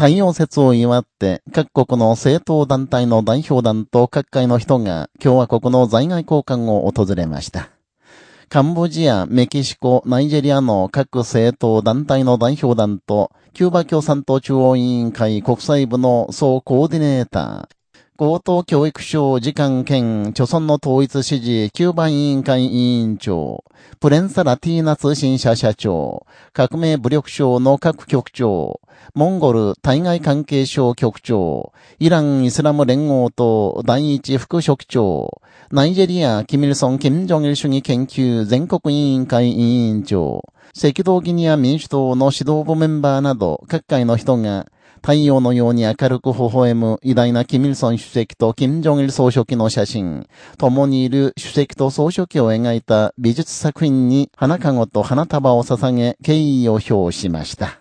太陽節を祝って各国の政党団体の代表団と各界の人が共和国の在外交換を訪れました。カンボジア、メキシコ、ナイジェリアの各政党団体の代表団と、キューバ共産党中央委員会国際部の総コーディネーター、高等教育省次官兼、著村の統一支持9番委員会委員長、プレンサラティーナ通信社社長、革命武力省の各局長、モンゴル対外関係省局長、イランイスラム連合党第一副書記長、ナイジェリア、キミルソン・キム・ジョンル主義研究全国委員会委員長、赤道ギニア民主党の指導部メンバーなど各界の人が、太陽のように明るく微笑む偉大なキミルソン主席とキム・ジョンイル総書記の写真、共にいる主席と総書記を描いた美術作品に花籠と花束を捧げ敬意を表しました。